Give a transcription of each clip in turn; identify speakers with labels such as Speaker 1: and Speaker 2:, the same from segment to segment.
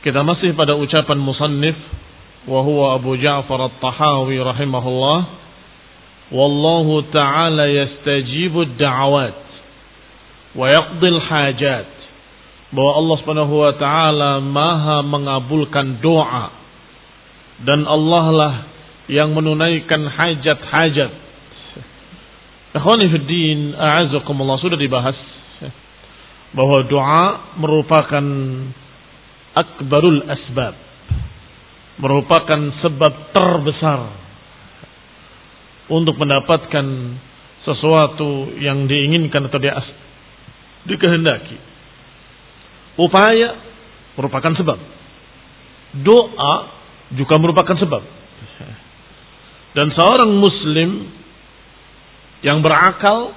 Speaker 1: Kita masih pada ucapan musannif wa huwa Abu Ja'far At-Tahawi rahimahullah. Wallahu ta'ala yastajibu ad-da'awat wa yaqdi al-hajat. Bahwa Allah Subhanahu wa taala Maha mengabulkan doa dan Allah lah yang menunaikan hajat-hajat Ikhwani fiddin, a'azakumullah sudah dibahas bahwa doa merupakan akbarul asbab. Merupakan sebab terbesar untuk mendapatkan sesuatu yang diinginkan atau di dikehendaki. Upaya merupakan sebab. Doa juga merupakan sebab. Dan seorang muslim yang berakal,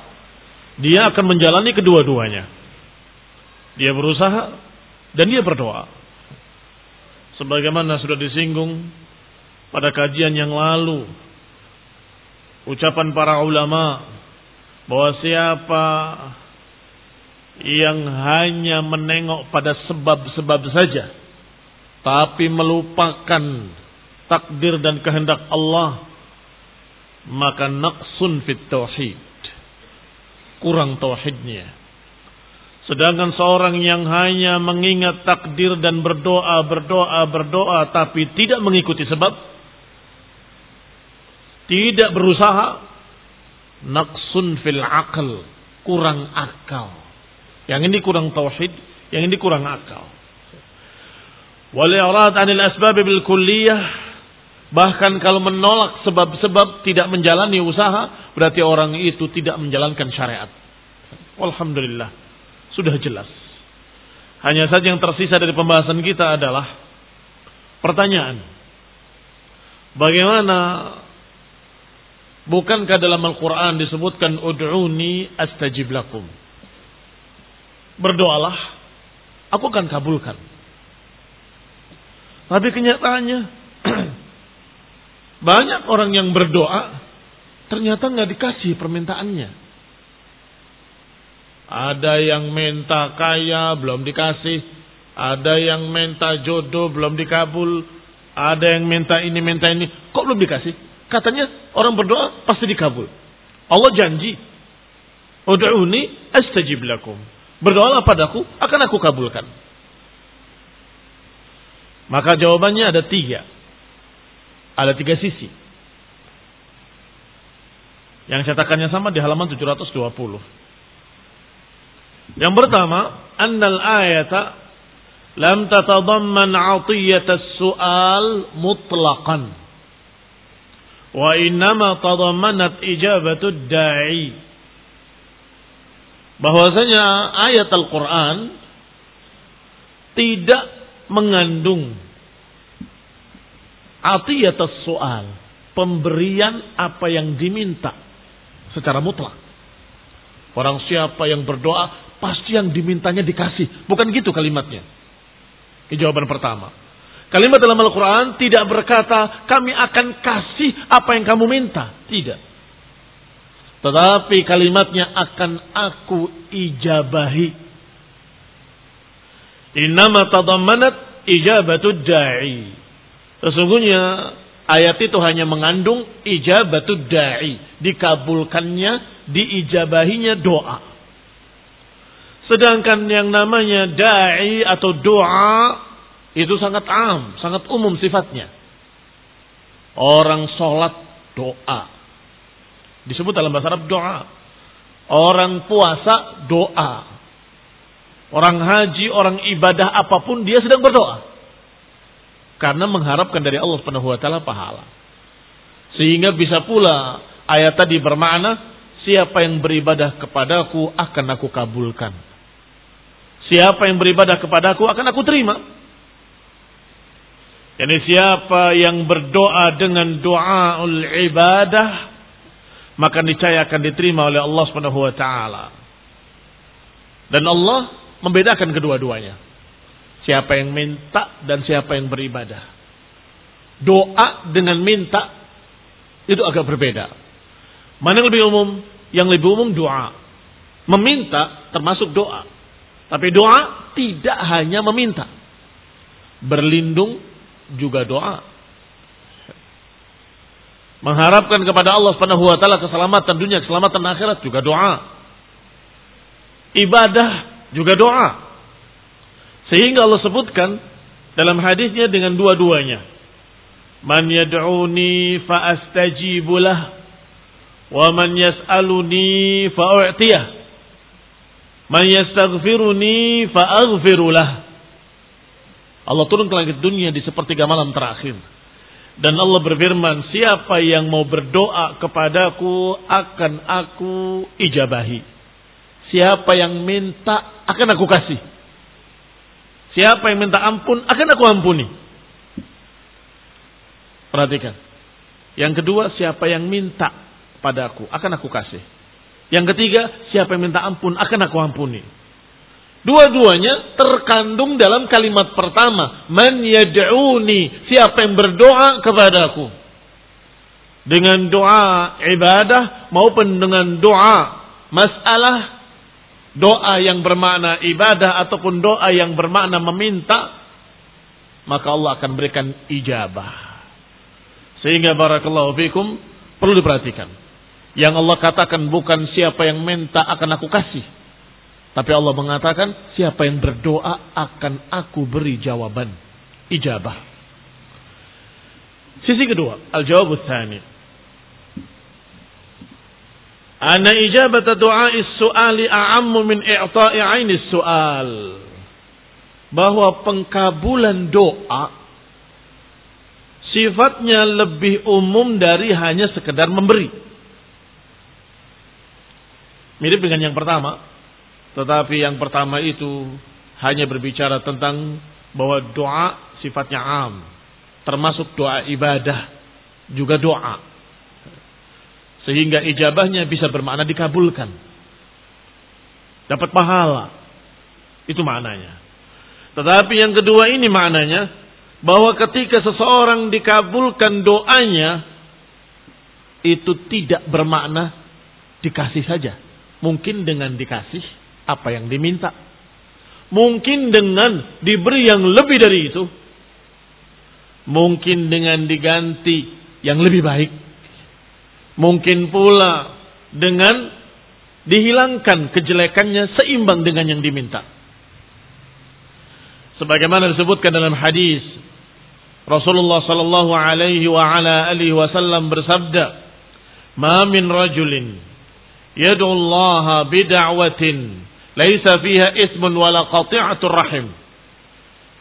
Speaker 1: dia akan menjalani kedua-duanya. Dia berusaha dan dia berdoa. Sebagaimana sudah disinggung pada kajian yang lalu, ucapan para ulama bahwa siapa yang hanya menengok pada sebab-sebab saja, tapi melupakan takdir dan kehendak Allah, maka naqsun fit tauhid. Kurang tauhidnya. Sedangkan seorang yang hanya mengingat takdir dan berdoa, berdoa, berdoa tapi tidak mengikuti sebab, tidak berusaha, naqsun fil akal, kurang akal. Yang ini kurang tauhid, yang ini kurang akal. Wal i'rad 'anil asbab bil kulliyah Bahkan kalau menolak sebab-sebab tidak menjalani usaha, berarti orang itu tidak menjalankan syariat. Alhamdulillah, sudah jelas. Hanya saja yang tersisa dari pembahasan kita adalah pertanyaan. Bagaimana bukankah dalam Al-Quran disebutkan ud'uni astajib lakum. Berdoalah, aku akan kabulkan. Tapi kenyataannya Banyak orang yang berdoa ternyata nggak dikasih permintaannya. Ada yang minta kaya belum dikasih, ada yang minta jodoh belum dikabul, ada yang minta ini minta ini, kok belum dikasih? katanya orang berdoa pasti dikabul. Allah janji, Udu'uni astajib lakum. Berdoalah padaku, akan aku kabulkan. Maka jawabannya ada tiga. Ada tiga sisi. Yang cetakannya sama di halaman 720. Yang pertama, annal ayata lam tatadamman as su'al mutlaqan. Wa innama tadammanat ijabatud da'i. Bahwasanya ayat Al-Qur'an tidak mengandung as soal, pemberian apa yang diminta secara mutlak. Orang siapa yang berdoa pasti yang dimintanya dikasih. Bukan gitu kalimatnya. Ini jawaban pertama. Kalimat dalam Al-Quran tidak berkata kami akan kasih apa yang kamu minta. Tidak. Tetapi kalimatnya akan aku ijabahi. Innama tadammanat ijabatud da'i. Sesungguhnya ayat itu hanya mengandung ijabatud da'i. Dikabulkannya, diijabahinya doa. Sedangkan yang namanya da'i atau doa itu sangat am, sangat umum sifatnya. Orang sholat doa. Disebut dalam bahasa Arab doa. Orang puasa doa. Orang haji, orang ibadah apa pun dia sedang berdoa. Karena mengharapkan dari Allah Subhanahu wa taala pahala. Sehingga bisa pula ayat tadi bermakna siapa yang beribadah kepadaku akan aku kabulkan. Siapa yang beribadah kepadaku akan aku terima. Yani siapa yang berdoa dengan doa ul ibadah maka niscaya akan diterima oleh Allah taala. Dan Allah membedakan kedua-duanya. Siapa yang minta dan siapa yang beribadah. Doa dengan minta itu agak berbeda. Mana yang lebih umum? Yang lebih umum doa. Meminta termasuk doa. Tapi doa tidak hanya meminta. Berlindung juga doa. Mengharapkan kepada Allah Subhanahu wa taala keselamatan dunia, keselamatan akhirat juga doa. Ibadah juga doa. Sehingga Allah sebutkan dalam hadisnya dengan dua-duanya. Man yad'uni fa astajibu lah wa man yas'aluni fa u'tiyah. Man yastaghfiruni fa aghfiru lah. Allah turun ke langit dunia di sepertiga malam terakhir. Dan Allah berfirman, siapa yang mau berdoa kepadaku akan aku ijabahi. Siapa yang minta akan aku kasih. Siapa yang minta ampun akan aku ampuni. Perhatikan. Yang kedua, siapa yang minta padaku akan aku kasih. Yang ketiga, siapa yang minta ampun akan aku ampuni. Dua-duanya terkandung dalam kalimat pertama. Man yad'uni. Siapa yang berdoa kepadaku. Dengan doa ibadah maupun dengan doa masalah. Doa yang bermakna ibadah ataupun doa yang bermakna meminta. Maka Allah akan berikan ijabah. Sehingga barakallahu fikum perlu diperhatikan. Yang Allah katakan bukan siapa yang minta akan aku kasih tapi Allah mengatakan, siapa yang berdoa akan aku beri jawaban. Ijabah. Sisi kedua, al-jawab tsani. Anna ijabat doa su'ali a'ammu min i'ta'i 'aini su'al. Bahwa pengkabulan doa sifatnya lebih umum dari hanya sekedar memberi. Mirip dengan yang pertama, tetapi yang pertama itu hanya berbicara tentang bahwa doa sifatnya am. Termasuk doa ibadah. Juga doa. Sehingga ijabahnya bisa bermakna dikabulkan. Dapat pahala. Itu maknanya. Tetapi yang kedua ini maknanya bahwa ketika seseorang dikabulkan doanya itu tidak bermakna dikasih saja. Mungkin dengan dikasih apa yang diminta. Mungkin dengan diberi yang lebih dari itu. Mungkin dengan diganti yang lebih baik. Mungkin pula dengan dihilangkan kejelekannya seimbang dengan yang diminta. Sebagaimana disebutkan dalam hadis Rasulullah sallallahu alaihi wa ala alihi wasallam bersabda, "Ma min rajulin yad'u Allah bid'awatin laisa fiha ismun wala qati'atur rahim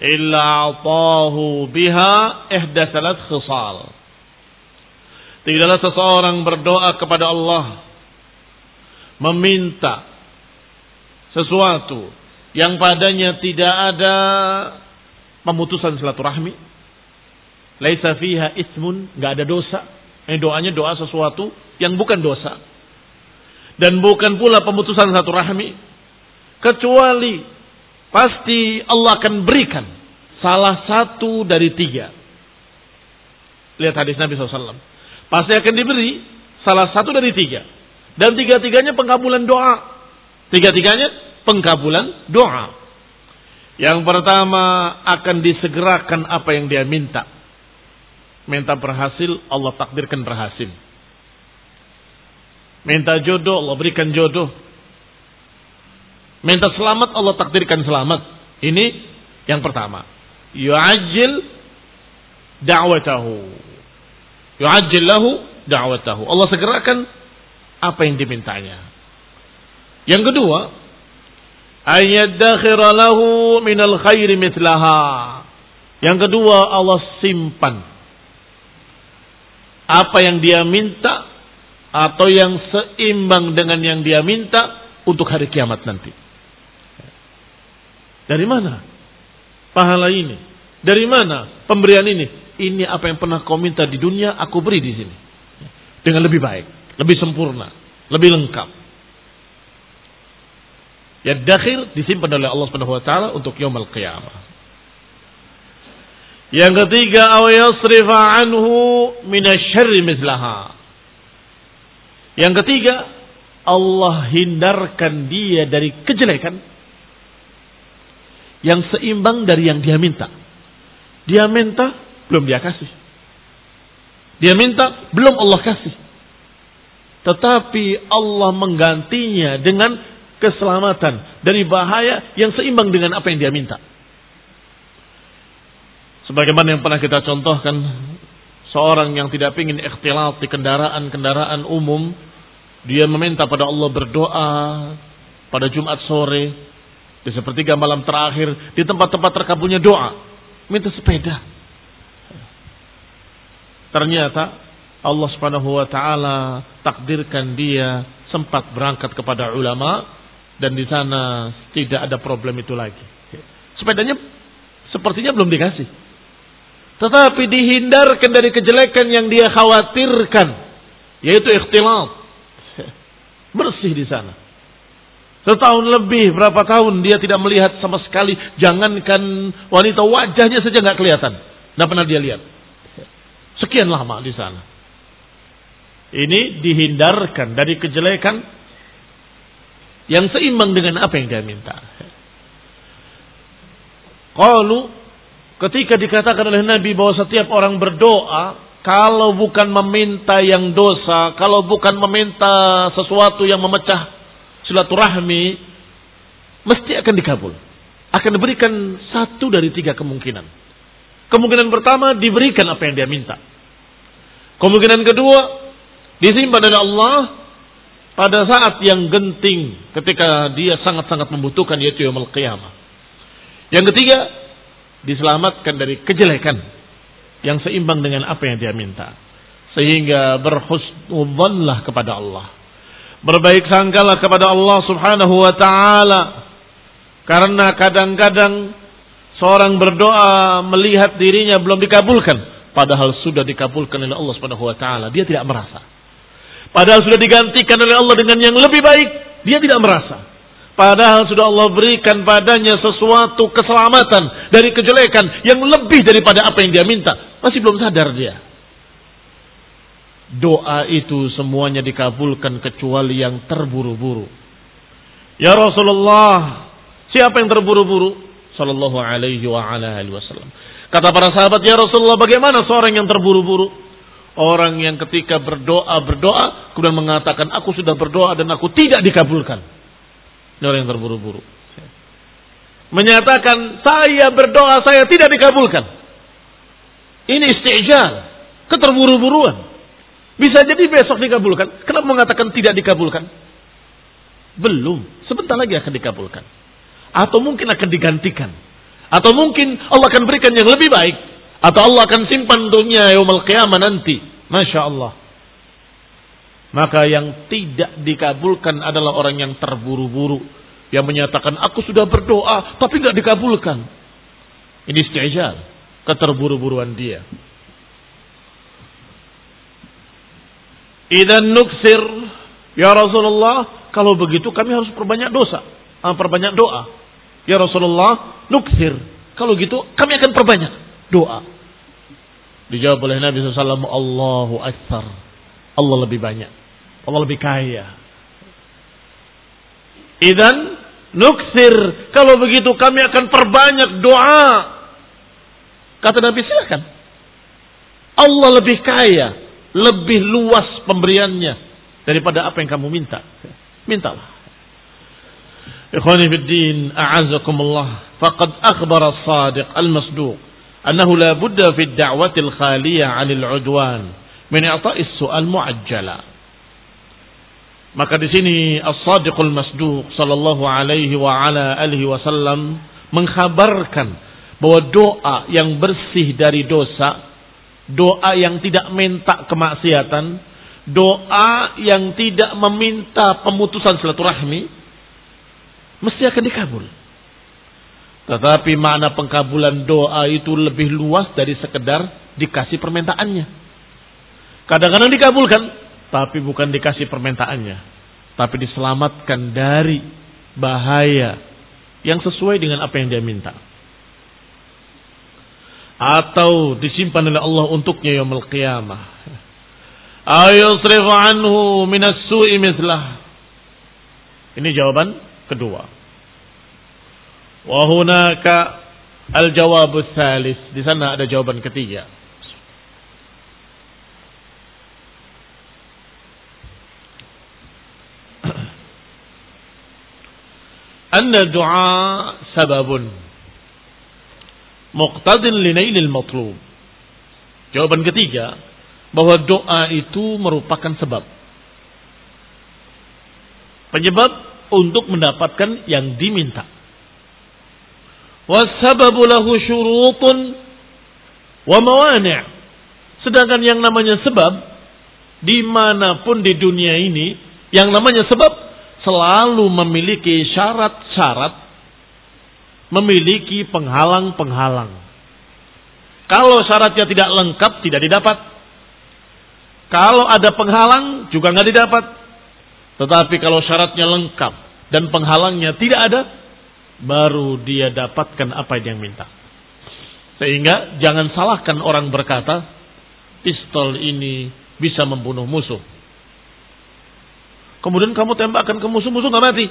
Speaker 1: illa atahu biha ihda salat khisal." Tidaklah seseorang berdoa kepada Allah meminta sesuatu yang padanya tidak ada pemutusan silaturahmi, laisa fiha ismun, nggak ada dosa. Ini doanya doa sesuatu yang bukan dosa. Dan bukan pula pemutusan silaturahmi, kecuali pasti Allah akan berikan salah satu dari tiga. Lihat hadis Nabi SAW. Pasti akan diberi salah satu dari tiga. Dan tiga-tiganya pengkabulan doa. Tiga-tiganya pengkabulan doa. Yang pertama akan disegerakan apa yang dia minta. Minta berhasil, Allah takdirkan berhasil. Minta jodoh, Allah berikan jodoh. Minta selamat, Allah takdirkan selamat. Ini yang pertama. Yu'ajil da'watahu. Yu'ajil lahu da'watahu. Allah segerakan apa yang dimintanya. Yang kedua, ayyadakhira lahu minal khairi mithlaha. Yang kedua, Allah simpan apa yang dia minta atau yang seimbang dengan yang dia minta untuk hari kiamat nanti. Dari mana pahala ini? Dari mana pemberian ini? Ini apa yang pernah kau minta di dunia, aku beri di sini. Dengan lebih baik lebih sempurna, lebih lengkap. Ya dakhir disimpan oleh Allah Subhanahu wa taala untuk yaumul qiyamah. Yang ketiga, aw yasrifa anhu minasyarri mislaha. Yang ketiga, Allah hindarkan dia dari kejelekan yang seimbang dari yang dia minta. Dia minta, belum dia kasih. Dia minta, belum Allah kasih. Tetapi Allah menggantinya dengan keselamatan dari bahaya yang seimbang dengan apa yang dia minta. Sebagaimana yang pernah kita contohkan, seorang yang tidak ingin ikhtilat di kendaraan-kendaraan umum, dia meminta pada Allah berdoa pada Jumat sore, di sepertiga malam terakhir, di tempat-tempat terkabulnya doa, minta sepeda. Ternyata Allah Subhanahu wa taala takdirkan dia sempat berangkat kepada ulama dan di sana tidak ada problem itu lagi. Sepedanya sepertinya belum dikasih. Tetapi dihindarkan dari kejelekan yang dia khawatirkan yaitu ikhtilat. Bersih di sana. Setahun lebih, berapa tahun dia tidak melihat sama sekali. Jangankan wanita wajahnya saja nggak kelihatan. Tidak pernah dia lihat. Sekian lama di sana. Ini dihindarkan dari kejelekan yang seimbang dengan apa yang dia minta. Kalau ketika dikatakan oleh Nabi bahwa setiap orang berdoa kalau bukan meminta yang dosa, kalau bukan meminta sesuatu yang memecah silaturahmi, mesti akan dikabul. Akan diberikan satu dari tiga kemungkinan. Kemungkinan pertama diberikan apa yang dia minta. Kemungkinan kedua disimpan oleh Allah pada saat yang genting ketika dia sangat-sangat membutuhkan yaitu yaumul qiyamah. Yang ketiga, diselamatkan dari kejelekan yang seimbang dengan apa yang dia minta. Sehingga berhusnudzanlah kepada Allah. Berbaik sangkalah kepada Allah subhanahu wa ta'ala. Karena kadang-kadang seorang berdoa melihat dirinya belum dikabulkan. Padahal sudah dikabulkan oleh Allah subhanahu wa ta'ala. Dia tidak merasa. Padahal sudah digantikan oleh Allah dengan yang lebih baik, dia tidak merasa. Padahal sudah Allah berikan padanya sesuatu keselamatan dari kejelekan yang lebih daripada apa yang dia minta. Masih belum sadar dia. Doa itu semuanya dikabulkan kecuali yang terburu-buru. Ya Rasulullah, siapa yang terburu-buru? Sallallahu alaihi wa ala alihi wasallam. Kata para sahabat, "Ya Rasulullah, bagaimana seorang yang terburu-buru?" Orang yang ketika berdoa, berdoa, kemudian mengatakan, aku sudah berdoa dan aku tidak dikabulkan. Ini orang yang terburu-buru. Menyatakan, saya berdoa, saya tidak dikabulkan. Ini istijal. Keterburu-buruan. Bisa jadi besok dikabulkan. Kenapa mengatakan tidak dikabulkan? Belum. Sebentar lagi akan dikabulkan. Atau mungkin akan digantikan. Atau mungkin Allah akan berikan yang lebih baik. Atau Allah akan simpan dunia yaumul qiyamah nanti. Masya Allah. Maka yang tidak dikabulkan adalah orang yang terburu-buru. Yang menyatakan, aku sudah berdoa, tapi tidak dikabulkan. Ini istijal. Keterburu-buruan dia. Idan nuksir. Ya Rasulullah, kalau begitu kami harus perbanyak dosa. Ah, perbanyak doa. Ya Rasulullah, nuksir. Kalau gitu kami akan perbanyak doa. Dijawab oleh Nabi SAW, Allahu Akbar. Allah lebih banyak. Allah lebih kaya. Idan nuksir. Kalau begitu kami akan perbanyak doa. Kata Nabi silakan. Allah lebih kaya. Lebih luas pemberiannya. Daripada apa yang kamu minta. Mintalah. Ikhwani fi din, a'azakumullah. Faqad akhbar as-sadiq al-masduq annahu la budda fi ad-da'wati al-khaliyah 'anil 'udwan min i'ta'is su'al mu'ajjala. Maka di sini As-Sadiqul Masduq sallallahu alaihi wa ala alihi wasallam mengkhabarkan bahwa doa yang bersih dari dosa, doa yang tidak minta kemaksiatan, doa yang tidak meminta pemutusan silaturahmi, mesti akan dikabul. Tetapi makna pengkabulan doa itu lebih luas dari sekedar dikasih permintaannya. Kadang-kadang dikabulkan, tapi bukan dikasih permintaannya. Tapi diselamatkan dari bahaya yang sesuai dengan apa yang dia minta. Atau disimpan oleh Allah untuknya yang qiyamah. Ayusrifu anhu minas su'i mislah. Ini jawaban kedua. Wahunaka al-jawab salis. Di sana ada jawaban ketiga. Anna du'a sababun muqtadin linailil matlub. Jawaban ketiga bahwa doa itu merupakan sebab. Penyebab untuk mendapatkan yang diminta. Wasababu lahu syurutun wa mawani'. Sedangkan yang namanya sebab di mana pun di dunia ini yang namanya sebab selalu memiliki syarat-syarat memiliki penghalang-penghalang. Kalau syaratnya tidak lengkap tidak didapat. Kalau ada penghalang juga nggak didapat. Tetapi kalau syaratnya lengkap dan penghalangnya tidak ada, baru dia dapatkan apa yang minta. Sehingga jangan salahkan orang berkata, pistol ini bisa membunuh musuh. Kemudian kamu tembakkan ke musuh-musuh nggak mati.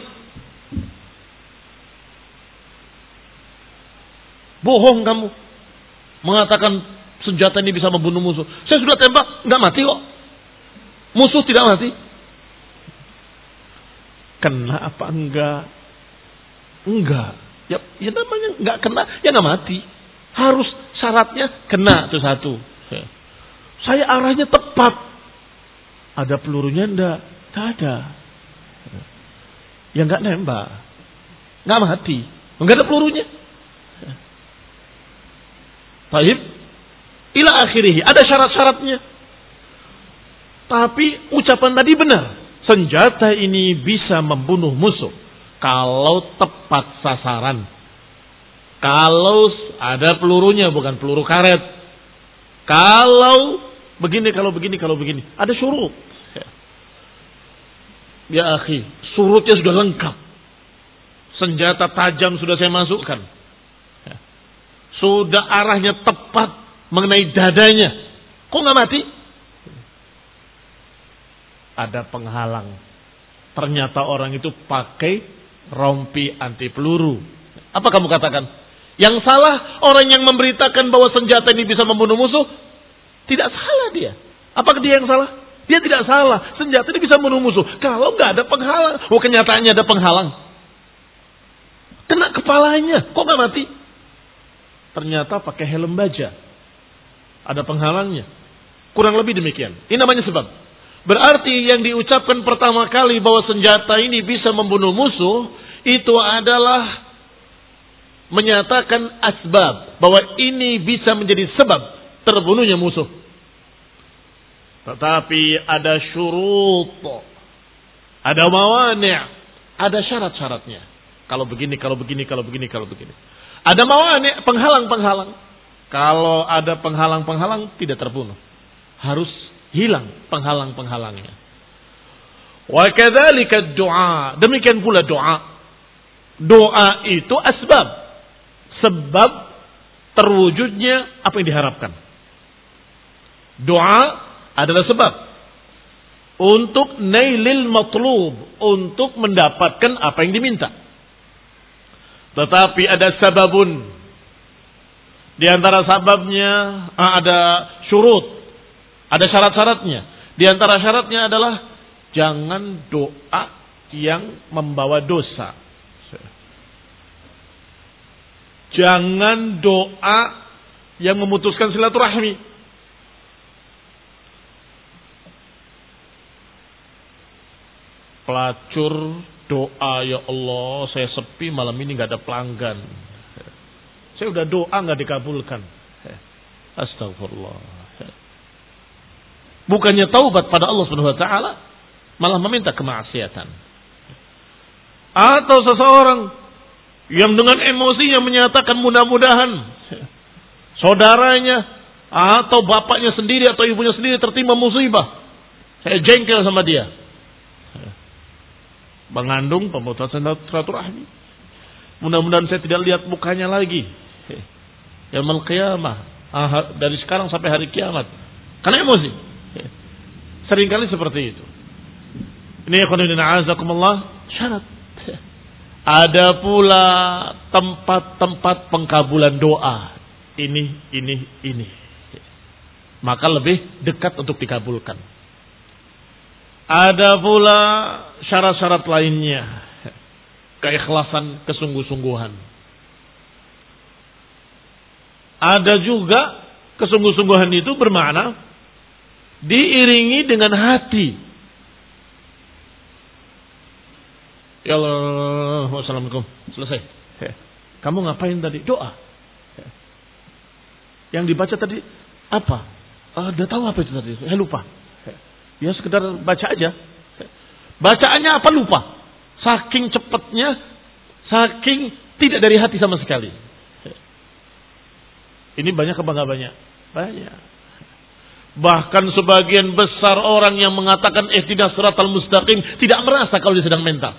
Speaker 1: Bohong kamu. Mengatakan senjata ini bisa membunuh musuh. Saya sudah tembak, nggak mati kok. Musuh tidak mati. Kena apa enggak? Enggak. Ya, ya namanya enggak kena, ya enggak mati. Harus syaratnya kena itu satu. Ya. Saya arahnya tepat. Ada pelurunya enggak? Enggak ada. Ya enggak nembak. Enggak mati. Enggak ada pelurunya. Baik. Ila akhirih. Ada syarat-syaratnya. Tapi ucapan tadi benar. Senjata ini bisa membunuh musuh kalau tepat sasaran. Kalau ada pelurunya bukan peluru karet. Kalau begini, kalau begini, kalau begini. Ada surut. Ya akhi, surutnya sudah lengkap. Senjata tajam sudah saya masukkan. Sudah arahnya tepat mengenai dadanya. Kok nggak mati? ada penghalang. Ternyata orang itu pakai rompi anti peluru. Apa kamu katakan? Yang salah orang yang memberitakan bahwa senjata ini bisa membunuh musuh, tidak salah dia. Apakah dia yang salah? Dia tidak salah. Senjata ini bisa membunuh musuh. Kalau nggak ada penghalang. Oh kenyataannya ada penghalang. Kena kepalanya. Kok nggak mati? Ternyata pakai helm baja. Ada penghalangnya. Kurang lebih demikian. Ini namanya sebab. Berarti yang diucapkan pertama kali bahwa senjata ini bisa membunuh musuh. Itu adalah menyatakan asbab. Bahwa ini bisa menjadi sebab terbunuhnya musuh. Tetapi ada syurut. Ada mawani' Ada syarat-syaratnya. Kalau begini, kalau begini, kalau begini, kalau begini. Ada mawani' penghalang-penghalang. Kalau ada penghalang-penghalang tidak terbunuh. Harus hilang penghalang-penghalangnya. Wa kadzalika doa. Demikian pula doa. Doa itu asbab. Sebab terwujudnya apa yang diharapkan. Doa adalah sebab untuk nailil matlub, untuk mendapatkan apa yang diminta. Tetapi ada sababun. Di antara sababnya ah, ada syurut, ada syarat-syaratnya. Di antara syaratnya adalah jangan doa yang membawa dosa. Jangan doa yang memutuskan silaturahmi. Pelacur doa ya Allah saya sepi malam ini nggak ada pelanggan. Saya udah doa nggak dikabulkan. Astagfirullah. Bukannya taubat pada Allah Subhanahu wa taala, malah meminta kemaksiatan. Atau seseorang yang dengan emosinya menyatakan mudah-mudahan saudaranya atau bapaknya sendiri atau ibunya sendiri tertimpa musibah. Saya jengkel sama dia mengandung pemutusan silaturahmi. Mudah-mudahan saya tidak lihat mukanya lagi. Ya qiyamah. Dari sekarang sampai hari kiamat. Karena emosi. Seringkali seperti itu. Ini ya azakumullah syarat. Ada pula tempat-tempat pengkabulan doa. Ini, ini, ini. Maka lebih dekat untuk dikabulkan. Ada pula syarat-syarat lainnya. Keikhlasan, kesungguh-sungguhan. Ada juga kesungguh-sungguhan itu bermakna diiringi dengan hati. Ya Allah, wassalamualaikum. Selesai. Kamu ngapain tadi? Doa. Yang dibaca tadi apa? Uh, udah tahu apa itu tadi? Saya lupa. Ya sekedar baca aja. Bacaannya apa lupa. Saking cepatnya, saking tidak dari hati sama sekali. Ini banyak ke banyak? Banyak. Bahkan sebagian besar orang yang mengatakan ihtinas siratal mustaqim tidak merasa kalau dia sedang mental.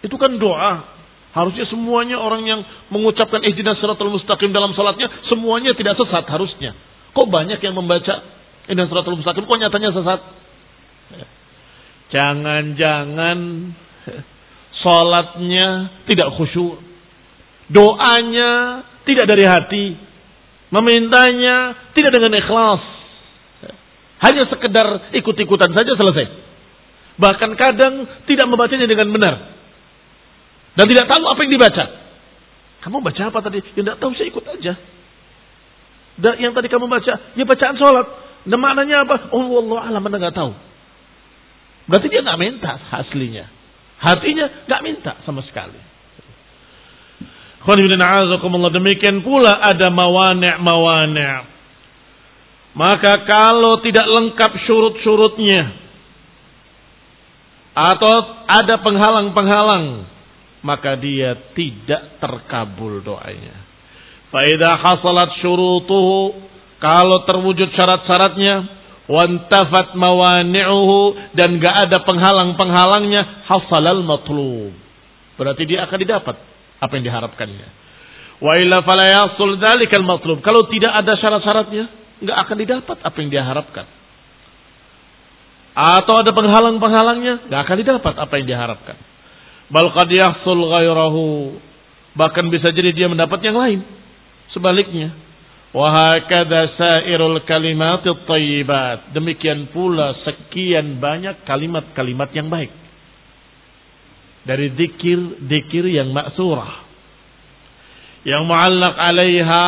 Speaker 1: Itu kan doa. Harusnya semuanya orang yang mengucapkan ihtinas siratal mustaqim dalam salatnya semuanya tidak sesat harusnya. Kok banyak yang membaca ini suratul mustaqim kok nyatanya sesat? Jangan-jangan sholatnya tidak khusyuk. Doanya tidak dari hati. Memintanya tidak dengan ikhlas. Hanya sekedar ikut-ikutan saja selesai. Bahkan kadang tidak membacanya dengan benar. Dan tidak tahu apa yang dibaca. Kamu baca apa tadi? Ya tidak tahu, saya ikut aja. Dan yang tadi kamu baca, ya bacaan sholat. Nah maknanya apa? Oh Allah alam mana nggak tahu. Berarti dia nggak minta aslinya. Hatinya nggak minta sama sekali. Demikian pula ada mawani' Maka kalau tidak lengkap syurut-syurutnya atau ada penghalang-penghalang, maka dia tidak terkabul doanya. Faidah hasalat syurutuhu kalau terwujud syarat-syaratnya, wantafat mawani'uhu dan gak ada penghalang-penghalangnya, hasalal matlub. Berarti dia akan didapat apa yang diharapkannya. Wa illa fala yasul dzalikal matlub. Kalau tidak ada syarat-syaratnya, nggak akan didapat apa yang dia harapkan. Atau ada penghalang-penghalangnya, nggak akan didapat apa yang diharapkan. Bal qad yahsul ghairahu. Bahkan bisa jadi dia mendapat yang lain. Sebaliknya, Wahakada sairul kalimat tayyibat. Demikian pula sekian banyak kalimat-kalimat yang baik. Dari dikir-dikir yang maksurah. Yang muallak alaiha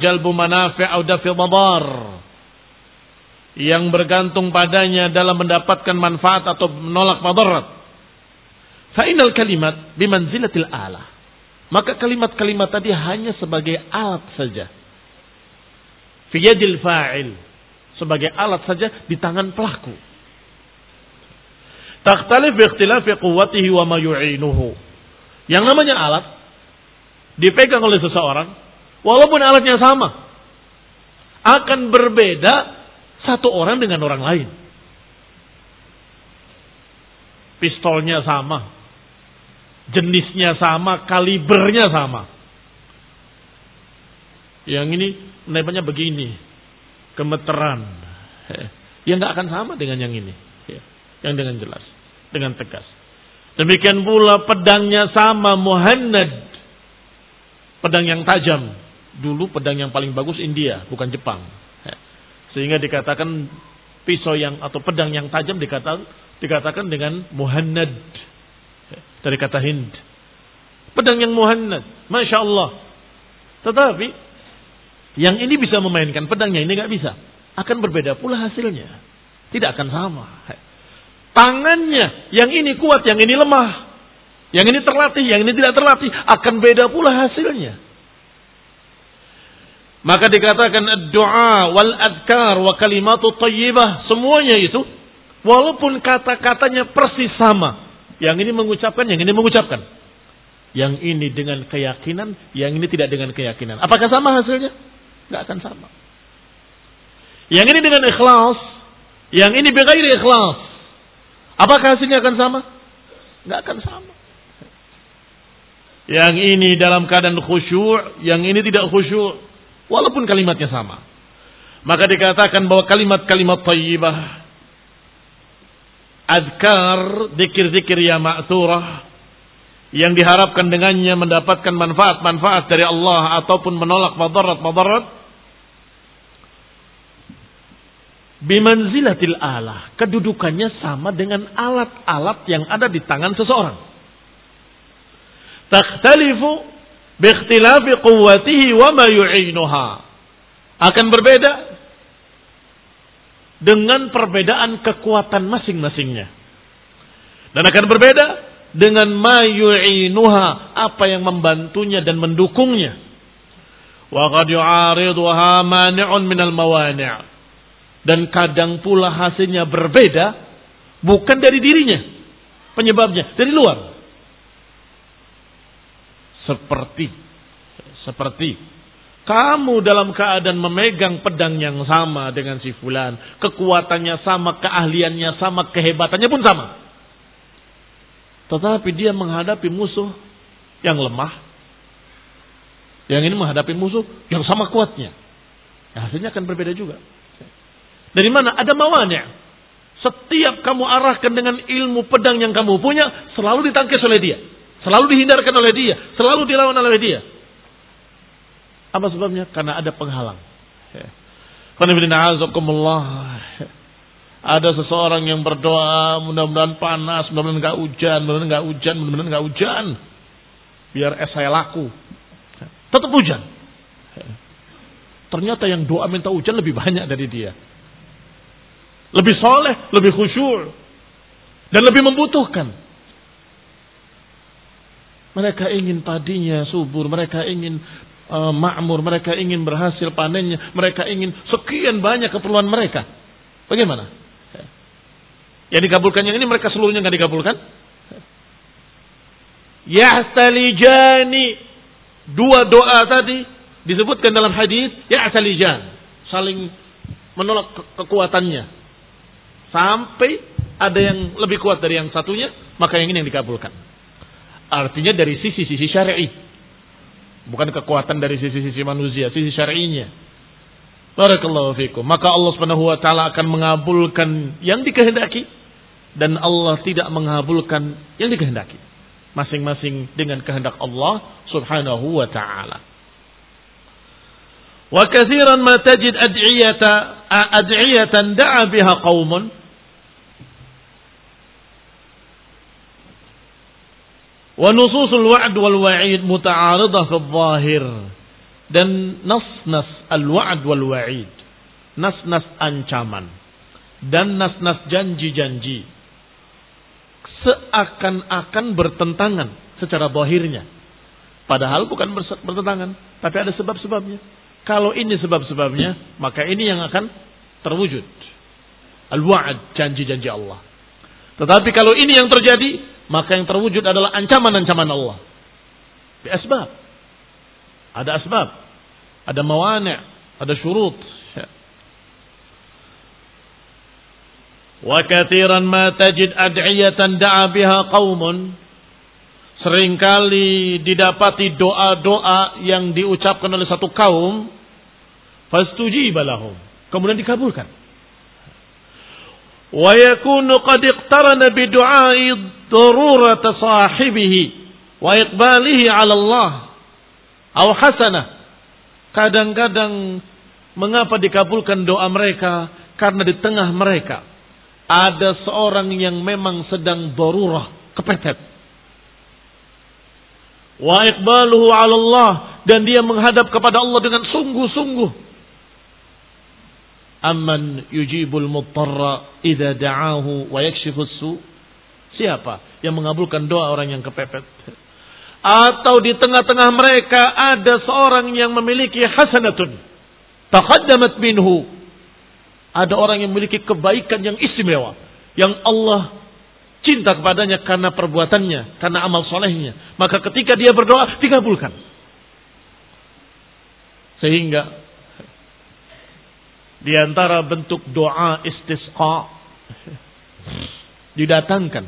Speaker 1: jalbu manafi' au dafi madar. Yang bergantung padanya dalam mendapatkan manfaat atau menolak madarat. Fa'inal kalimat bimanzilatil ala. Maka kalimat-kalimat tadi hanya sebagai alat saja Fiyadil fa'il. Sebagai alat saja di tangan pelaku. Takhtalif ikhtilafi quwwatihi wa ma. Yang namanya alat dipegang oleh seseorang walaupun alatnya sama akan berbeda satu orang dengan orang lain. Pistolnya sama, jenisnya sama, kalibernya sama. Yang ini menembaknya begini, gemeteran. Ya nggak akan sama dengan yang ini. Ya, yang dengan jelas, dengan tegas. Demikian pula pedangnya sama muhannad. Pedang yang tajam. Dulu pedang yang paling bagus India, bukan Jepang. Ya. Sehingga dikatakan pisau yang atau pedang yang tajam dikatakan dikatakan dengan muhannad. Ya, dari kata Hind. Pedang yang muhannad. Masya Allah. Tetapi yang ini bisa memainkan pedangnya, ini nggak bisa. Akan berbeda pula hasilnya. Tidak akan sama. Tangannya, yang ini kuat, yang ini lemah. Yang ini terlatih, yang ini tidak terlatih. Akan beda pula hasilnya. Maka dikatakan doa wal adkar wa kalimatu tayyibah. Semuanya itu. Walaupun kata-katanya persis sama. Yang ini mengucapkan, yang ini mengucapkan. Yang ini dengan keyakinan, yang ini tidak dengan keyakinan. Apakah sama hasilnya? Nggak akan sama. Yang ini dengan ikhlas, yang ini bighairi ikhlas. Apakah hasilnya akan sama? Nggak akan sama. Yang ini dalam keadaan khusyuk, yang ini tidak khusyuk. Walaupun kalimatnya sama. Maka dikatakan bahwa kalimat-kalimat tayyibah, adkar, dikir-dikir ya ma'thurah, yang diharapkan dengannya mendapatkan manfaat-manfaat dari Allah ataupun menolak madarat-madarat. Bimanzilatil alah kedudukannya sama dengan alat-alat yang ada di tangan seseorang. Takhtalifu biikhtilafi quwwatihi wa ma yu'inuha. Akan berbeda dengan perbedaan kekuatan masing-masingnya. Dan akan berbeda dengan mayu'inuha apa yang membantunya dan mendukungnya. Wa qad yu'ariduha mani'un minal mawani' dan kadang pula hasilnya berbeda bukan dari dirinya penyebabnya dari luar. Seperti seperti kamu dalam keadaan memegang pedang yang sama dengan si fulan, kekuatannya sama, keahliannya sama, kehebatannya pun sama. Tetapi dia menghadapi musuh yang lemah. Yang ini menghadapi musuh yang sama kuatnya. Ya, hasilnya akan berbeda juga. Dari mana? Ada mawanya. Setiap kamu arahkan dengan ilmu pedang yang kamu punya, selalu ditangkis oleh dia. Selalu dihindarkan oleh dia. Selalu dilawan oleh dia. Apa sebabnya? Karena ada penghalang. Ya. Ada seseorang yang berdoa, mudah-mudahan panas, mudah-mudahan nggak hujan, mudah-mudahan nggak hujan, mudah-mudahan nggak hujan. Biar es saya laku. Tetap hujan. Ternyata yang doa minta hujan lebih banyak dari dia. Lebih soleh, lebih khusyur. Dan lebih membutuhkan. Mereka ingin padinya subur, mereka ingin uh, makmur, mereka ingin berhasil panennya, mereka ingin sekian banyak keperluan mereka. Bagaimana? Yang dikabulkan yang ini mereka seluruhnya nggak dikabulkan. Yahtalijani dua doa tadi disebutkan dalam hadis yahtalijan saling menolak ke kekuatannya. Sampai ada yang lebih kuat dari yang satunya maka yang ini yang dikabulkan artinya dari sisi-sisi syar'i. Bukan kekuatan dari sisi-sisi manusia sisi syar'inya. Barakallahu maka Allah taala akan mengabulkan yang dikehendaki dan Allah tidak mengabulkan yang dikehendaki. Masing-masing dengan kehendak Allah Subhanahu wa taala. Wa kathiran ma tajid ad'iyata ad'iyatan da'a biha qaumun wa nususul wa'd wal wa'id muta'aridah fi dhahir dan nas-nas al-wa'd wal wa'id. Nas-nas ancaman. Dan nas-nas janji-janji seakan-akan bertentangan secara bahirnya padahal bukan bertentangan tapi ada sebab-sebabnya kalau ini sebab-sebabnya, maka ini yang akan terwujud. Al-wa'ad, janji-janji Allah. Tetapi kalau ini yang terjadi, maka yang terwujud adalah ancaman-ancaman Allah. Di asbab. Ada asbab. Ada mawani' ada syurut. Wa kathiran ma tajid ad'iyatan da'a biha qaumun sering kali didapati doa-doa yang diucapkan oleh satu kaum. Fastujiba lahum. Kemudian dikabulkan. Wa yakunu qad iqtarana bi du'ai darurat sahibihi wa iqbalihi 'ala Allah. Aw hasanah kadang-kadang mengapa dikabulkan doa mereka? Karena di tengah mereka ada seorang yang memang sedang darurah kepepet wa iqbaluhu 'ala Allah dan dia menghadap kepada Allah dengan sungguh-sungguh. Amman yujibul muttarra idza da'ahu wa yakshifus su? Siapa yang mengabulkan doa orang yang kepepet? Atau di tengah-tengah mereka ada seorang yang memiliki hasanatun taqaddamat minhu. Ada orang yang memiliki kebaikan yang istimewa yang Allah cinta kepadanya karena perbuatannya, karena amal solehnya. Maka ketika dia berdoa, dikabulkan. Sehingga di antara bentuk doa istisqa didatangkan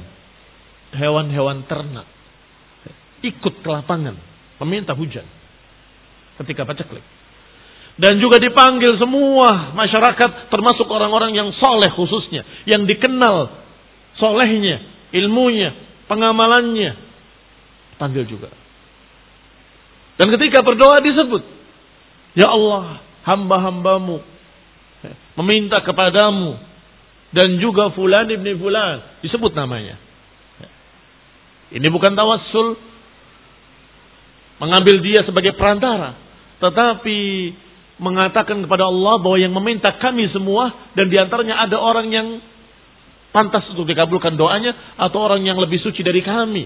Speaker 1: hewan-hewan ternak ikut ke lapangan meminta hujan ketika paceklik. Dan juga dipanggil semua masyarakat termasuk orang-orang yang soleh khususnya. Yang dikenal solehnya, ilmunya, pengamalannya. Panggil juga. Dan ketika berdoa disebut. Ya Allah, hamba-hambamu meminta kepadamu dan juga fulan ibni fulan disebut namanya. Ini bukan tawassul mengambil dia sebagai perantara, tetapi mengatakan kepada Allah bahwa yang meminta kami semua dan di antaranya ada orang yang pantas untuk dikabulkan doanya atau orang yang lebih suci dari kami,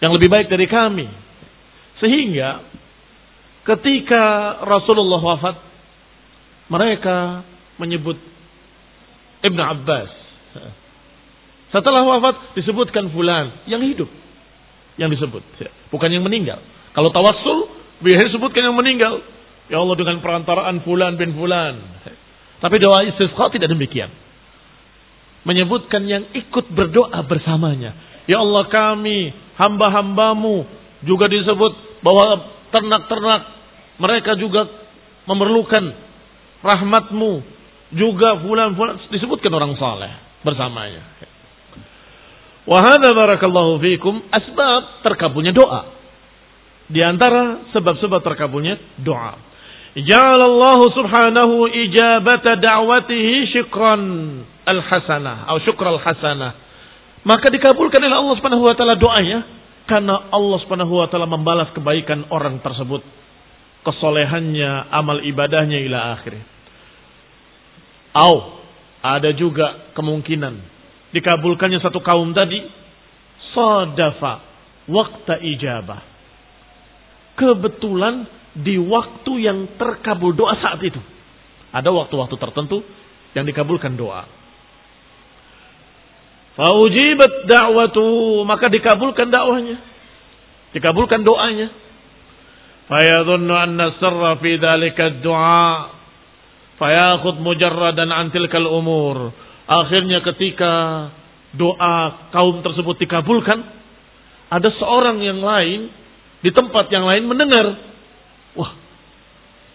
Speaker 1: yang lebih baik dari kami. Sehingga ketika Rasulullah wafat, mereka menyebut Ibn Abbas. Setelah wafat disebutkan fulan yang hidup yang disebut, bukan yang meninggal. Kalau tawassul biasanya disebutkan yang meninggal. Ya Allah dengan perantaraan fulan bin fulan. Tapi doa istisqa tidak demikian menyebutkan yang ikut berdoa bersamanya. Ya Allah kami, hamba-hambamu juga disebut bahwa ternak-ternak mereka juga memerlukan rahmatmu. Juga fulan-fulan disebutkan orang saleh bersamanya. Wahada barakallahu fiikum asbab terkabulnya doa. Di antara sebab-sebab terkabulnya doa. Ja'alallahu subhanahu ijabata da'watihi syukran al-hasanah atau syukr al-hasanah. Maka dikabulkan oleh Allah Subhanahu wa taala doanya karena Allah Subhanahu wa taala membalas kebaikan orang tersebut, kesolehannya, amal ibadahnya ila akhir. Au ada juga kemungkinan dikabulkannya satu kaum tadi sadafa waktu ijabah. Kebetulan di waktu yang terkabul doa saat itu. Ada waktu-waktu tertentu yang dikabulkan doa. Faujibat da'watu, maka dikabulkan dakwahnya. Dikabulkan doanya. Fayadhunnu anna sirra fi dhalika du'a fayakhud mujarradan an tilkal umur. Akhirnya ketika doa kaum tersebut dikabulkan, ada seorang yang lain di tempat yang lain mendengar. Wah,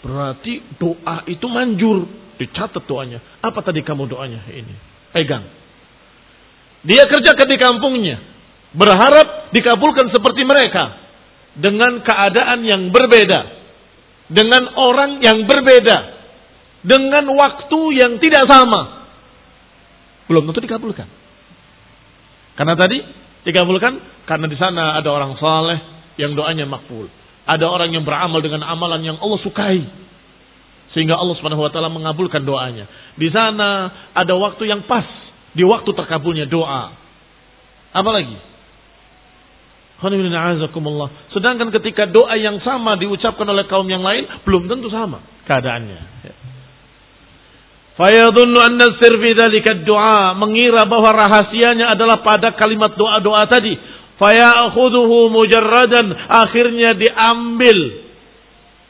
Speaker 1: berarti doa itu manjur. Dicatat doanya. Apa tadi kamu doanya ini? Pegang dia kerjakan di kampungnya. Berharap dikabulkan seperti mereka. Dengan keadaan yang berbeda. dengan orang yang berbeda dengan waktu yang tidak sama belum tentu dikabulkan. Karena tadi dikabulkan karena di sana ada orang saleh yang doanya makbul. Ada orang yang beramal dengan amalan yang Allah sukai. Sehingga Allah Subhanahu wa taala mengabulkan doanya. Di sana ada waktu yang pas di waktu terkabulnya doa. Apalagi? Sedangkan ketika doa yang sama diucapkan oleh kaum yang lain belum tentu sama keadaannya. Fayadunnu anna sir fi doa mengira bahwa rahasianya adalah pada kalimat doa-doa tadi. Faya'khudhuhu mujarradan akhirnya diambil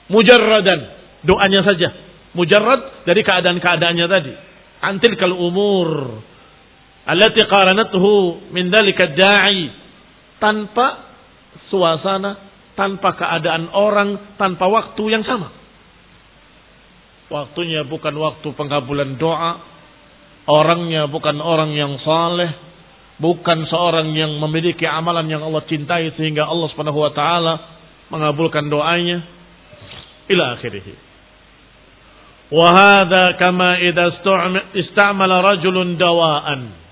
Speaker 1: mujarradan doanya saja. Mujarrad dari keadaan-keadaannya tadi. Antil kal umur allati qaranathu min dzalika da'i tanpa suasana, tanpa keadaan orang, tanpa waktu yang sama. Waktunya bukan waktu pengabulan doa. Orangnya bukan orang yang saleh. Bukan seorang yang memiliki amalan yang Allah cintai sehingga Allah subhanahu wa ta'ala mengabulkan doanya. Ila akhirih. Wahada kama idha istamala rajulun dawaan.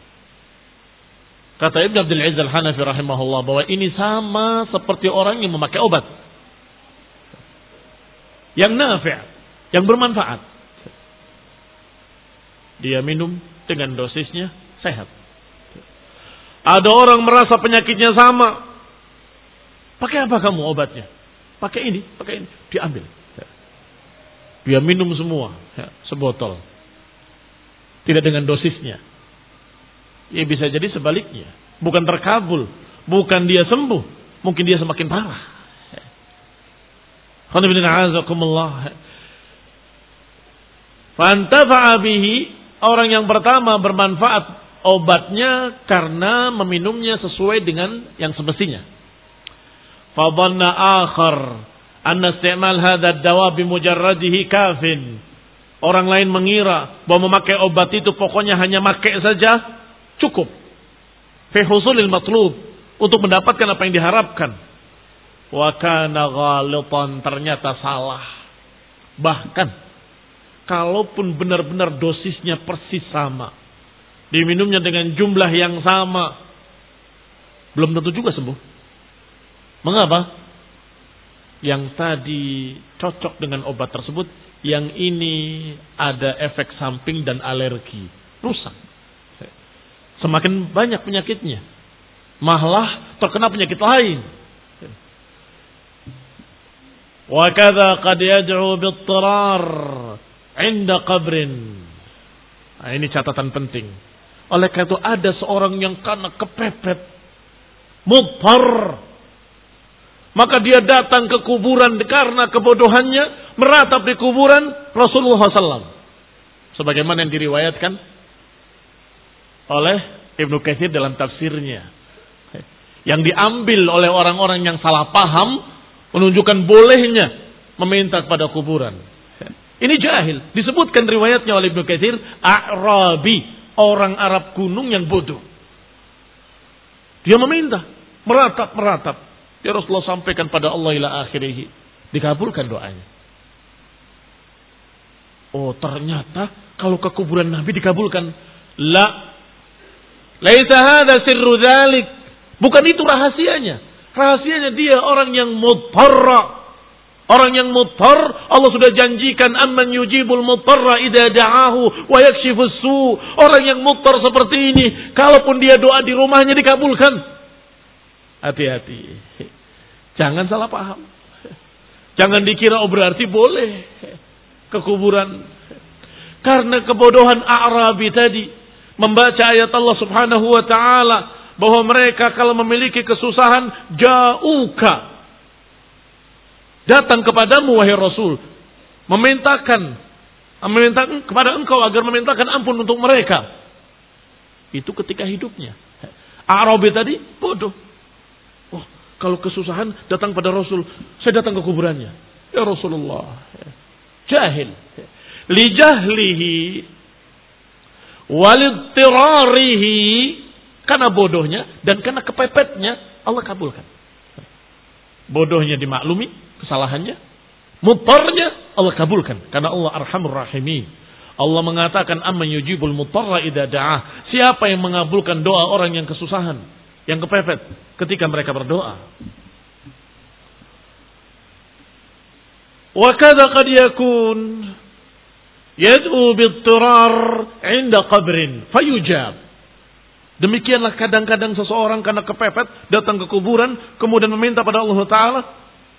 Speaker 1: Kata Ibn Abdul Aziz Al-Hanafi rahimahullah bahwa ini sama seperti orang yang memakai obat. Yang nafi' yang bermanfaat. Dia minum dengan dosisnya sehat. Ada orang merasa penyakitnya sama. Pakai apa kamu obatnya? Pakai ini, pakai ini. Diambil. Dia minum semua, sebotol. Tidak dengan dosisnya. Ya bisa jadi sebaliknya. Bukan terkabul. Bukan dia sembuh. Mungkin dia semakin parah. Alhamdulillah. Fantafa'a bihi orang yang pertama bermanfaat obatnya karena meminumnya sesuai dengan yang semestinya. Fadhanna akhar anna isti'mal hadha dawa bimujarradihi kafin. Orang lain mengira bahwa memakai obat itu pokoknya hanya makai saja cukup. Fi husulil matlub untuk mendapatkan apa yang diharapkan. Wa kana ghalitan ternyata salah. Bahkan kalaupun benar-benar dosisnya persis sama, diminumnya dengan jumlah yang sama, belum tentu juga sembuh. Mengapa? Yang tadi cocok dengan obat tersebut, yang ini ada efek samping dan alergi, rusak. Semakin banyak penyakitnya, malah terkena penyakit lain. Wakada qad yad'u bittirar Inda qabrin. Nah, ini catatan penting. Oleh karena itu ada seorang yang karena kepepet. Mudhar. Maka dia datang ke kuburan karena kebodohannya. Meratap di kuburan Rasulullah SAW. Sebagaimana yang diriwayatkan oleh Ibnu Katsir dalam tafsirnya. Yang diambil oleh orang-orang yang salah paham. Menunjukkan bolehnya meminta kepada kuburan. Ini jahil. Disebutkan riwayatnya oleh Ibnu Katsir, A'rabi, orang Arab gunung yang bodoh. Dia meminta, meratap-meratap. Ya Rasulullah sampaikan pada Allah ila akhirih. Dikabulkan doanya. Oh ternyata kalau ke kuburan Nabi dikabulkan. La. Laisa hadha sirru dhalik. Bukan itu rahasianya. Rahasianya dia orang yang mutarra Orang yang mutar, Allah sudah janjikan amman yujibul mutarra idza da'ahu wa yakshifus su. Orang yang mutar seperti ini, kalaupun dia doa di rumahnya dikabulkan. Hati-hati. Jangan salah paham. Jangan dikira oh berarti boleh ke kuburan. Karena kebodohan Arabi tadi membaca ayat Allah Subhanahu wa taala bahwa mereka kalau memiliki kesusahan jauka datang kepadamu wahai Rasul memintakan memintakan kepada engkau agar memintakan ampun untuk mereka. Itu ketika hidupnya. Arabi tadi bodoh. Oh, kalau kesusahan datang pada Rasul, saya datang ke kuburannya. Ya Rasulullah. Jahil. Lijahlihi walidtirarihi karena bodohnya dan karena kepepetnya Allah kabulkan. Bodohnya dimaklumi, kesalahannya, mutarnya Allah kabulkan karena Allah arhamur rahimin. Allah mengatakan amman yujibul mutarra idza da'ah. Siapa yang mengabulkan doa orang yang kesusahan, yang kepepet ketika mereka berdoa? Wa kadza qad yakun yad'u bittirar 'inda qabrin fayujab. Demikianlah kadang-kadang seseorang karena kepepet datang ke kuburan kemudian meminta pada Allah taala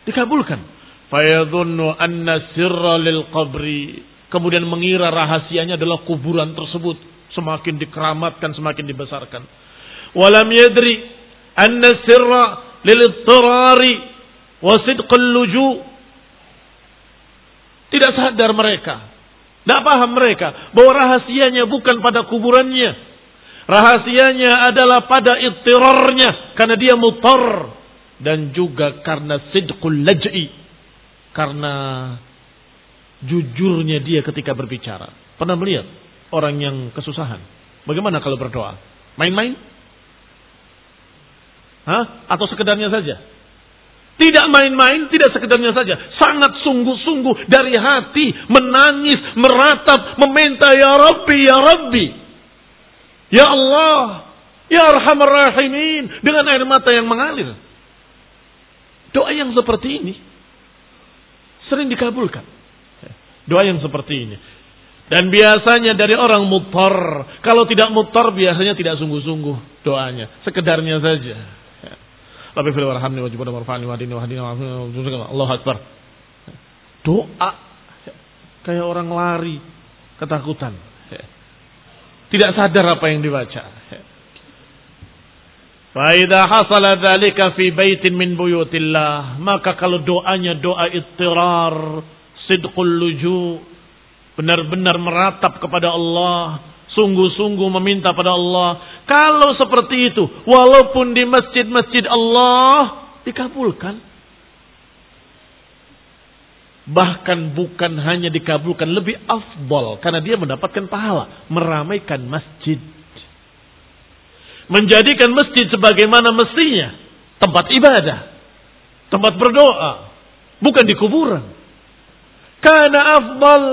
Speaker 1: dikabulkan. Fayadhunnu anna sirra lil qabri. Kemudian mengira rahasianya adalah kuburan tersebut. Semakin dikeramatkan semakin dibesarkan. Walam yadri anna sirra lil ittirari wa sidqal luju. Tidak sadar mereka. Tidak paham mereka bahwa rahasianya bukan pada kuburannya. Rahasianya adalah pada ittirarnya. Karena dia mutar dan juga karena sidqul laj'i karena jujurnya dia ketika berbicara. Pernah melihat orang yang kesusahan? Bagaimana kalau berdoa? Main-main? Hah? Atau sekedarnya saja? Tidak main-main, tidak sekedarnya saja. Sangat sungguh-sungguh dari hati, menangis, meratap, meminta, Ya Rabbi, Ya Rabbi. Ya Allah, Ya Arhamar Rahimin. Dengan air mata yang mengalir. Doa yang seperti ini sering dikabulkan. Doa yang seperti ini. Dan biasanya dari orang mutar. Kalau tidak mutar biasanya tidak sungguh-sungguh doanya. Sekedarnya saja. Tapi fil warhamni wa jibana warfa'ni wa hadini wa hadini wa Allah Akbar. Doa. Kayak orang lari. Ketakutan. Tidak sadar apa yang dibaca. Faidah hasala dzalika fi baitin min buyutillah. Maka kalau doanya doa ittirar sidqul luju, benar-benar meratap kepada Allah, sungguh-sungguh meminta pada Allah. Kalau seperti itu, walaupun di masjid-masjid Allah dikabulkan. Bahkan bukan hanya dikabulkan, lebih afdol. Karena dia mendapatkan pahala. Meramaikan masjid. Menjadikan masjid sebagaimana mestinya. Tempat ibadah. Tempat berdoa. Bukan di kuburan kana afdal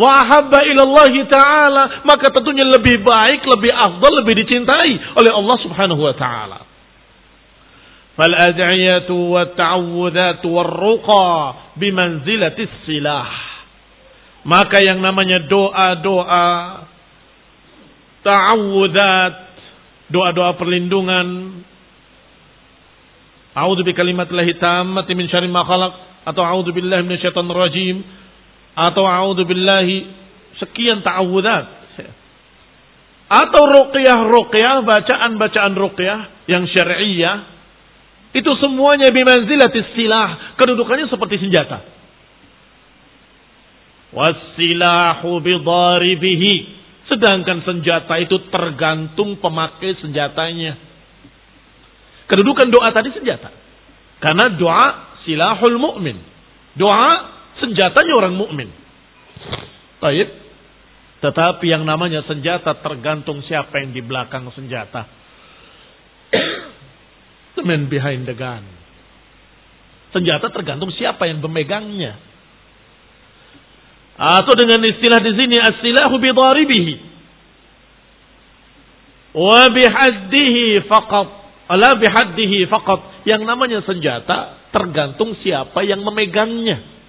Speaker 1: wa ahabba Allah taala maka tentunya lebih baik lebih afdal lebih dicintai oleh Allah Subhanahu wa taala fal ad'iyatu wa ta'awudzatu war-ruqa bimanzilati silah maka yang namanya doa-doa ta'awudzat doa-doa perlindungan. A'udzu bi kalimatillahi tammati min syarri ma khalaq atau a'udzu billahi minasyaitonir rajim atau a'udzu billahi sekian ta'awudzat atau ruqyah-ruqyah bacaan-bacaan ruqyah yang syar'iyyah itu semuanya bimanzilatis silah kedudukannya seperti senjata. Wasilahu bidaribihi sedangkan senjata itu tergantung pemakai senjatanya kedudukan doa tadi senjata karena doa silahul mu'min doa senjatanya orang mukmin. Baik. Tetapi yang namanya senjata tergantung siapa yang di belakang senjata. The man behind the gun. Senjata tergantung siapa yang memegangnya. Atau dengan istilah di sini as-silahu bidaribihi. Wa bihaddihi faqat. Ala bihaddihi faqat. Yang namanya senjata tergantung siapa yang memegangnya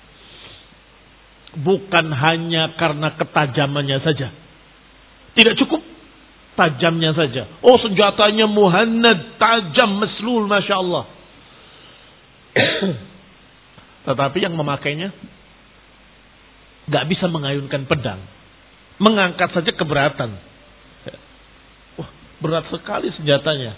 Speaker 1: bukan hanya karena ketajamannya saja. Tidak cukup tajamnya saja. Oh senjatanya muhannad, tajam, meslul, Masya Allah. Tetapi yang memakainya gak bisa mengayunkan pedang. Mengangkat saja keberatan. Wah, berat sekali senjatanya.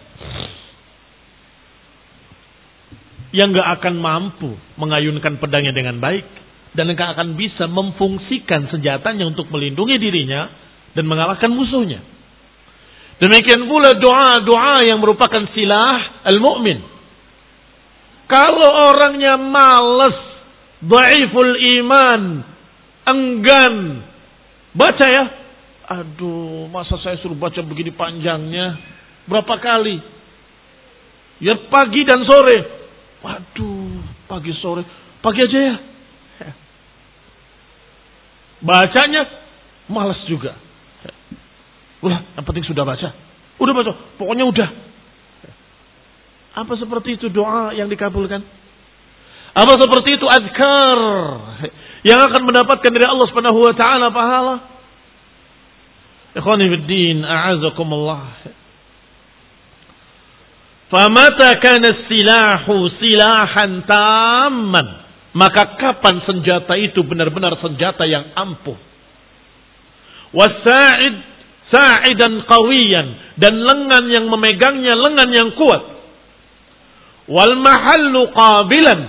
Speaker 1: Yang gak akan mampu mengayunkan pedangnya dengan baik dan engkau akan bisa memfungsikan senjatanya untuk melindungi dirinya dan mengalahkan musuhnya. Demikian pula doa-doa yang merupakan silah al-mu'min. Kalau orangnya malas, dhaiful iman, enggan, baca ya. Aduh, masa saya suruh baca begini panjangnya? Berapa kali? Ya pagi dan sore. Waduh, pagi sore. Pagi aja ya. Bacanya malas juga. Udah, yang penting sudah baca. Udah baca, pokoknya udah. Apa seperti itu doa yang dikabulkan? Apa seperti itu azkar yang akan mendapatkan dari Allah Subhanahu wa taala pahala? Ikhwani fid din, a'azakumullah. Famata kana silahu silahan tamman. Maka kapan senjata itu benar-benar senjata yang ampuh? Wasa'id sa'idan qawiyan dan lengan yang memegangnya lengan yang kuat. Wal mahallu qabilan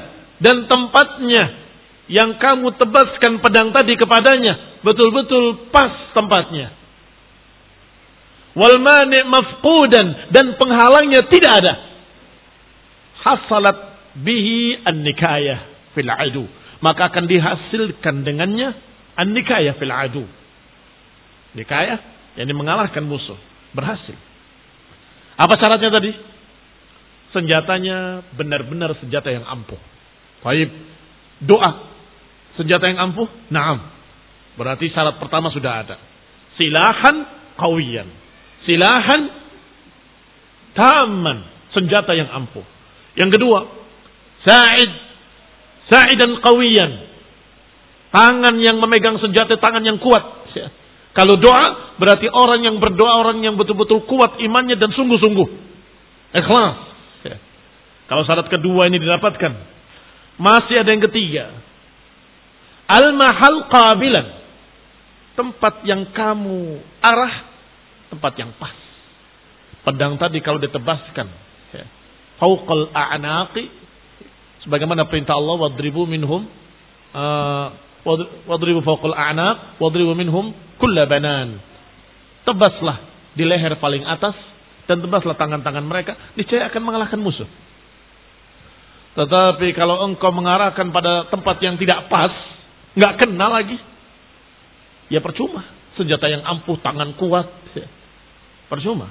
Speaker 1: dan tempatnya yang kamu tebaskan pedang tadi kepadanya betul-betul pas tempatnya wal mani mafqudan dan penghalangnya tidak ada. Hasalat bihi an-nikayah fil adu. Maka akan dihasilkan dengannya an-nikayah fil adu. Nikayah yang mengalahkan musuh. Berhasil. Apa syaratnya tadi? Senjatanya benar-benar senjata yang ampuh. Baik. Doa. Senjata yang ampuh? Naam. Berarti syarat pertama sudah ada. Silahan kawiyan silahan taman, senjata yang ampuh. Yang kedua, sa'id, sa'idan qawiyan. Tangan yang memegang senjata, tangan yang kuat. Kalau doa, berarti orang yang berdoa, orang yang betul-betul kuat imannya dan sungguh-sungguh. Ikhlas. Kalau syarat kedua ini didapatkan. Masih ada yang ketiga. Al-mahal qabilan. Tempat yang kamu arah tempat yang pas. Pedang tadi kalau ditebaskan, ya, fauqal a'naqi, sebagaimana perintah Allah, wadribu minhum, uh, wadribu fauqal a'naq, wadribu minhum kulla banan. Tebaslah di leher paling atas, dan tebaslah tangan-tangan mereka, niscaya akan mengalahkan musuh. Tetapi kalau engkau mengarahkan pada tempat yang tidak pas, nggak kenal lagi, ya percuma. Senjata yang ampuh, tangan kuat, ya. Percuma.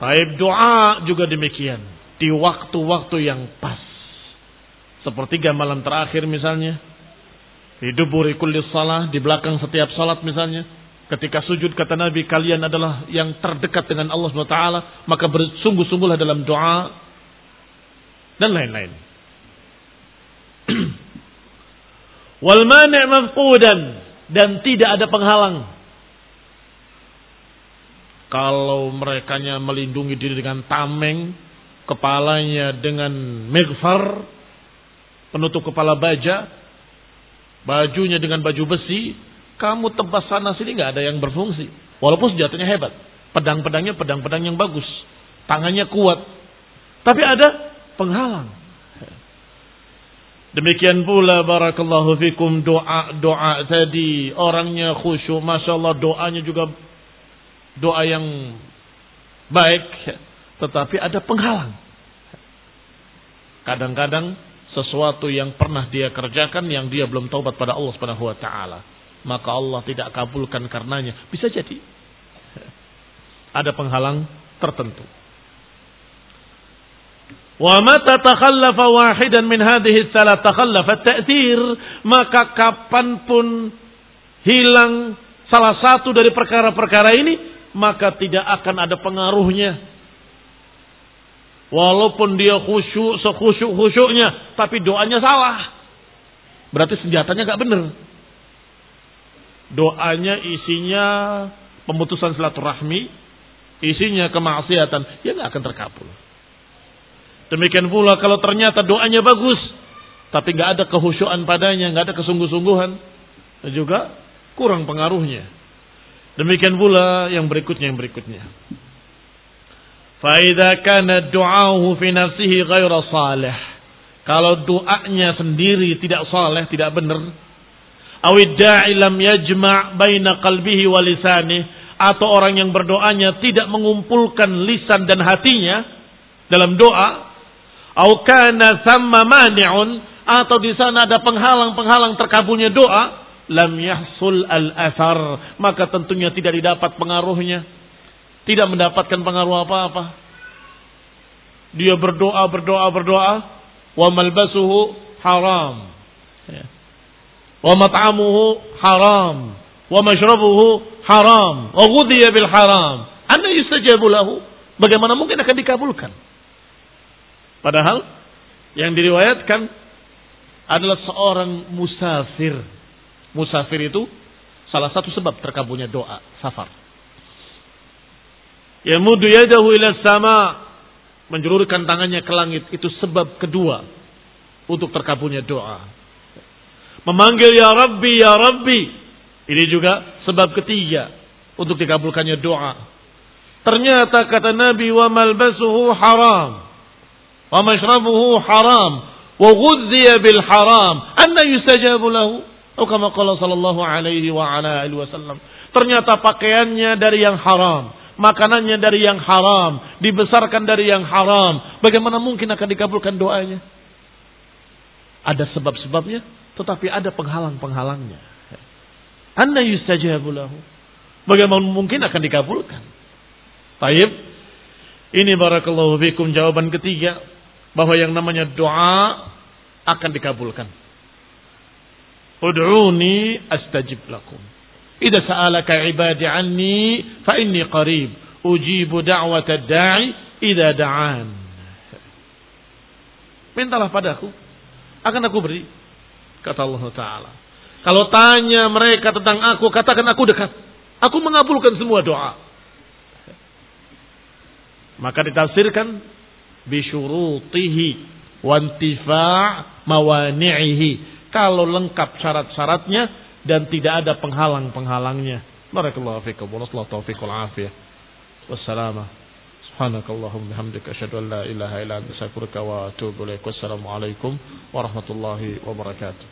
Speaker 1: Taib doa juga demikian. Di waktu-waktu yang pas. Sepertiga malam terakhir misalnya. Di duburi kulli salah. Di belakang setiap salat misalnya. Ketika sujud kata Nabi kalian adalah yang terdekat dengan Allah SWT. Maka bersungguh-sungguhlah dalam doa. Dan lain-lain. Wal mani' mafqudan. Dan tidak ada penghalang kalau mereka melindungi diri dengan tameng, kepalanya dengan megfar, penutup kepala baja, bajunya dengan baju besi, kamu tebas sana sini nggak ada yang berfungsi. Walaupun senjatanya hebat, pedang-pedangnya pedang-pedang yang bagus, tangannya kuat, tapi ada penghalang. Demikian pula barakallahu fikum doa-doa tadi orangnya khusyuk, masya Allah doanya juga doa yang baik, tetapi ada penghalang. Kadang-kadang sesuatu yang pernah dia kerjakan yang dia belum taubat pada Allah Subhanahu wa taala, maka Allah tidak kabulkan karenanya. Bisa jadi ada penghalang tertentu. Wa mata takhallafa wahidan min hadhihi salat takhallafa maka kapan pun hilang salah satu dari perkara-perkara ini, maka tidak akan ada pengaruhnya. Walaupun dia khusyuk, sekhusyuk-khusyuknya, tapi doanya salah. Berarti senjatanya gak benar. Doanya isinya pemutusan silaturahmi, isinya kemaksiatan, ya gak akan terkabul. Demikian pula kalau ternyata doanya bagus, tapi gak ada kehusyuan padanya, gak ada kesungguh-sungguhan, juga kurang pengaruhnya. Demikian pula yang berikutnya yang berikutnya. Faida kana du'ahu fi nafsihi ghaira. Kalau doanya sendiri tidak saleh, tidak benar. Awid da'i lam yajma' baina qalbihi wa lisani atau orang yang berdoanya tidak mengumpulkan lisan dan hatinya dalam doa, au kana thamma mani'un atau di sana ada penghalang-penghalang terkabulnya doa, lam yahsul al-athar, maka tentunya tidak didapat pengaruhnya. Tidak mendapatkan pengaruh apa-apa. Dia berdoa, berdoa, berdoa, wa malbasuhu haram. Ya. wa mat'amuhu haram wa mashrabuhu haram wa ghudhiya bil haram anna yustajabu lahu bagaimana mungkin akan dikabulkan padahal yang diriwayatkan adalah seorang musafir musafir itu salah satu sebab terkabulnya doa safar yamudu yadahu ila sama menjulurkan tangannya ke langit itu sebab kedua untuk terkabulnya doa memanggil ya rabbi ya rabbi ini juga sebab ketiga untuk dikabulkannya doa. Ternyata kata Nabi wa malbasuhu haram. Wa mashrabuhu haram. Wa ghudhiya bil haram. Anna yustajabu lahu. Atau kama qala sallallahu alaihi wa ala alihi wasallam. Ternyata pakaiannya dari yang haram. Makanannya dari yang haram. Dibesarkan dari yang haram. Bagaimana mungkin akan dikabulkan doanya? Ada sebab-sebabnya. Tetapi ada penghalang-penghalangnya. Anna yustajabu lahu. Bagaimana mungkin akan dikabulkan? Taib. Ini barakallahu fikum jawaban ketiga bahwa yang namanya doa akan dikabulkan. Ud'uni astajib lakum. Idza sa'alaka ibadi anni fa inni qarib. Ujibu da'wata da'i idza da'an. Mintalah padaku akan aku beri kata Allah taala. Kalau tanya mereka tentang aku, katakan aku dekat. Aku mengabulkan semua doa. Maka ditafsirkan bisyurutihi wantifa' mawani'ihi. Kalau lengkap syarat-syaratnya dan tidak ada penghalang-penghalangnya. Barakallahu fikum. Wallahu taufiq wal afiyah. Wassalamah. Subhanakallahumma bihamdika asyhadu an la ilaha illa anta astaghfiruka wa atubu ilaik. Wassalamu alaikum warahmatullahi wabarakatuh.